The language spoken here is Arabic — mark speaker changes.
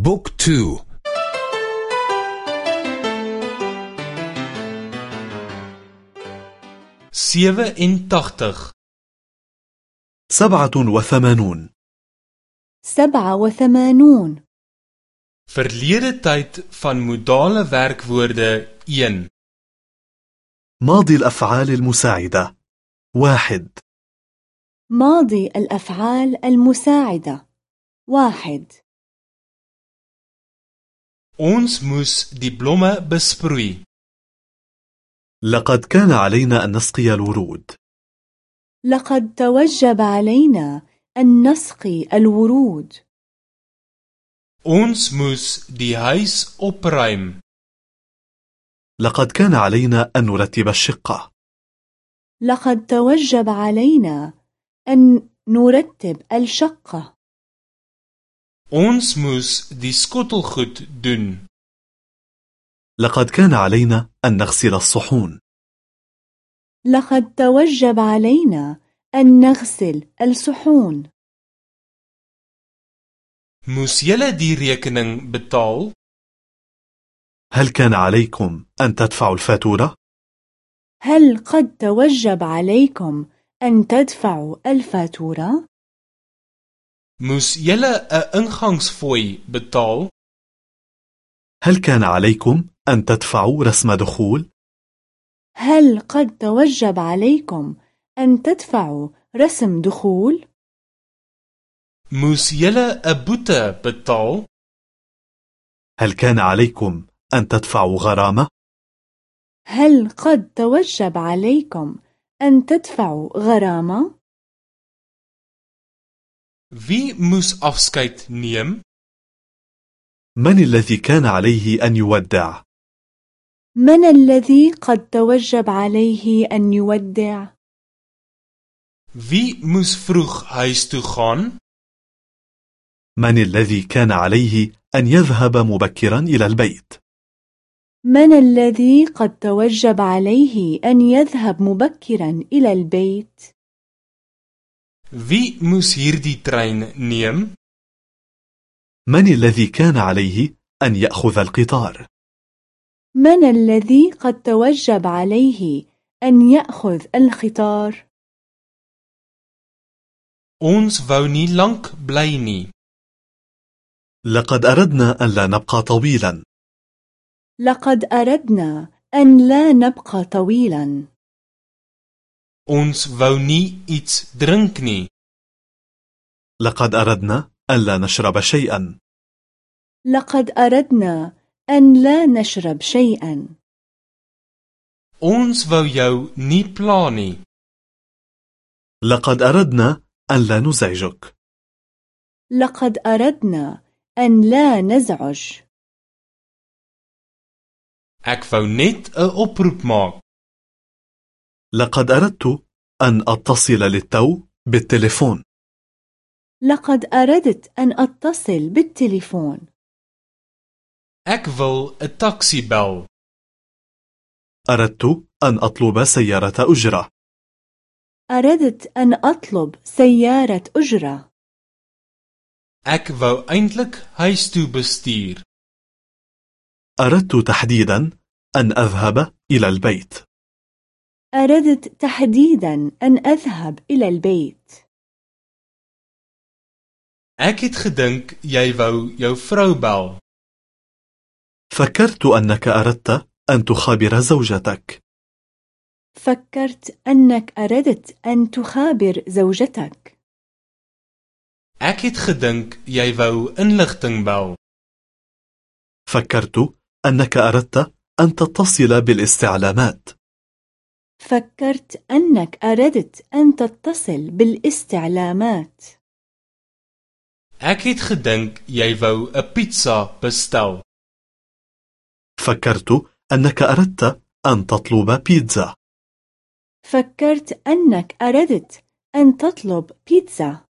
Speaker 1: بوك تو.
Speaker 2: سيفة إن تختخ
Speaker 3: سبعة وثمانون.
Speaker 4: سبعة وثمانون.
Speaker 2: Verlede tyd van modale werkwoorde 1
Speaker 3: ماضي الأفعال المساعدة. واحد.
Speaker 4: ماضي الأفعال المساعدة. واحد.
Speaker 2: Ons moes die blomme besproei.
Speaker 3: لقد كان علينا أن نسقي الورود
Speaker 4: لقد توجب علينا أن نسقي الورود
Speaker 2: Ons moes die huis opruim.
Speaker 3: لقد كان علينا أن نرتب الشقة
Speaker 4: لقد توجب علينا أن نرتب الشقة
Speaker 2: Ons moes die skottelgoed doen.
Speaker 3: لقد كان علينا أن نغسل الصحون
Speaker 4: لقد توجب علينا أن نغسل الصحون
Speaker 2: Moes julle die rekening betaal?
Speaker 3: هل كان عليكم أن تدفعوا الفاتورة؟
Speaker 4: هل قد توجب عليكم أن تدفعوا الفاتورة؟
Speaker 2: Moes julle 'n ingangsfooi betaal?
Speaker 3: هل كان عليكم أن تدفعوا رسم دخول؟
Speaker 4: هل قد توجب عليكم أن تدفعوا رسم دخول؟
Speaker 2: Moes julle 'n boete betaal?
Speaker 3: هل كان عليكم أن تدفعوا غرامة؟
Speaker 4: هل قد توجب عليكم أن تدفعوا غرامة؟
Speaker 2: Wie moes afskeid neem?
Speaker 3: من الذي كان عليه أن يودع؟
Speaker 4: من الذي قد توجب عليه أن يودع؟
Speaker 2: Wie moes vroeg huis toe gaan?
Speaker 3: من الذي كان عليه أن يذهب مبكرا إلى البيت؟
Speaker 4: من الذي قد توجب عليه أن يذهب مبكرا إلى البيت؟
Speaker 2: Wie moes hierdie trein neem?
Speaker 3: من الذي كان عليه أن يأخذ القطار؟
Speaker 4: من الذي قد توجب عليه أن يأخذ الخطار؟
Speaker 2: Ons wou nie lank bly nie.
Speaker 3: لقد أردنا أن لا نبقى طويلا
Speaker 4: لقد أردنا أن لا نبقى طويلا
Speaker 2: Ons wou nie iets drink nie.
Speaker 3: لقد أردنا أن لا نشرب شيئا
Speaker 4: لقد أردنا أن لا نشرب شيئا
Speaker 2: Ons wou jou nie pla nie.
Speaker 3: لقد أردنا أن لا نزعجك
Speaker 4: لقد أردنا أن لا نزعج
Speaker 2: Ek wou net 'n oproep maak.
Speaker 3: لقد أردت أن أتصل للتو بالتليفون.
Speaker 4: لقد أردت أن أتصل بالتليفون.
Speaker 2: Ek wil 'n taxi bel.
Speaker 3: أردت أن أطلب سيارة أجرة.
Speaker 4: أردت أن أطلب سيارة أجرة.
Speaker 2: Ek wou eintlik huis toe bestuur.
Speaker 3: أردت تحديدا أن أذهب إلى البيت.
Speaker 4: أردت تحديدا أن أذهب إلى البيت
Speaker 2: Ek het gedink jy wou jou vrou bel.
Speaker 3: فكرت أنك أردت أن تخابر زوجتك
Speaker 4: فكرت أنك أردت أن تخابر زوجتك
Speaker 2: Ek het gedink jy wou inligting bel.
Speaker 3: فكرت أنك أردت أن تتصل بالاستعلامات
Speaker 4: فكرت أنك أردت أن تتصل بالاستعلامات.
Speaker 2: Ek het gedink jy wou 'n pizza bestel.
Speaker 3: فكرت أنك أردت أن تطلب بيتزا.
Speaker 4: فكرت أنك أردت أن تطلب بيتزا.